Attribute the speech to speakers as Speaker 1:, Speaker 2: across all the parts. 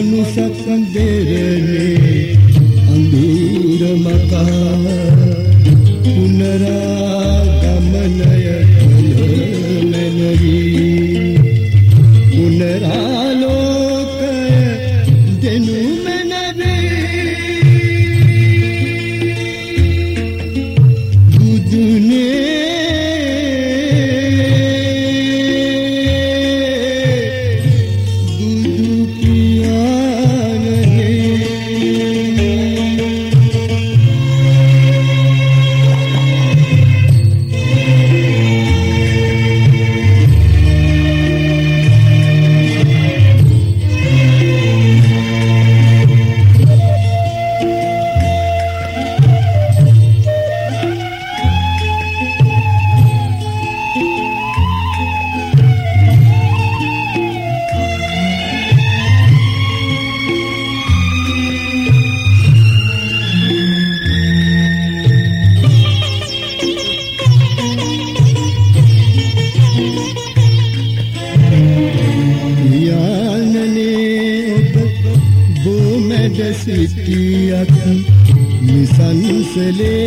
Speaker 1: सत्से अङ्गूर पुनरागमनय සිටියත් නිසන්සලේ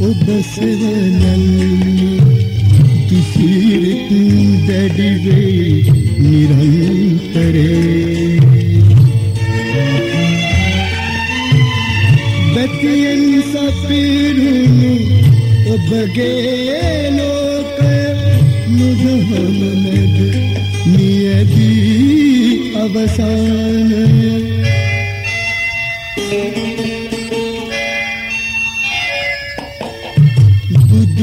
Speaker 1: ඔබ සෙවනල් කිසිරිත් දැඩිවේ නිරන්තරේ බැතියෙන් සපිරුණු ඔබගේ ලෝකය මුදහම यदि अवसान बुद्ध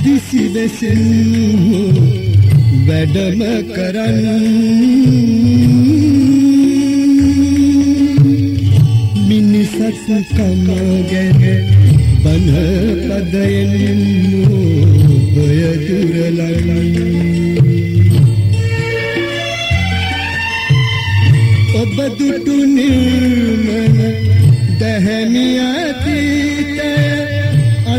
Speaker 1: අදිසි ලෙසින් වැඩම කරන්න මිනිසත් කම ගැන බන පදයෙන් ඔබය දුරලයි ඔබ දුටු නිර්මල දැහැමියතිතය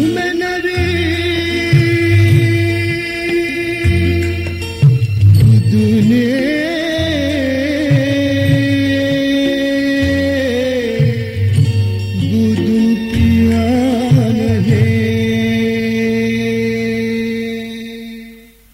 Speaker 1: Mm-hmm.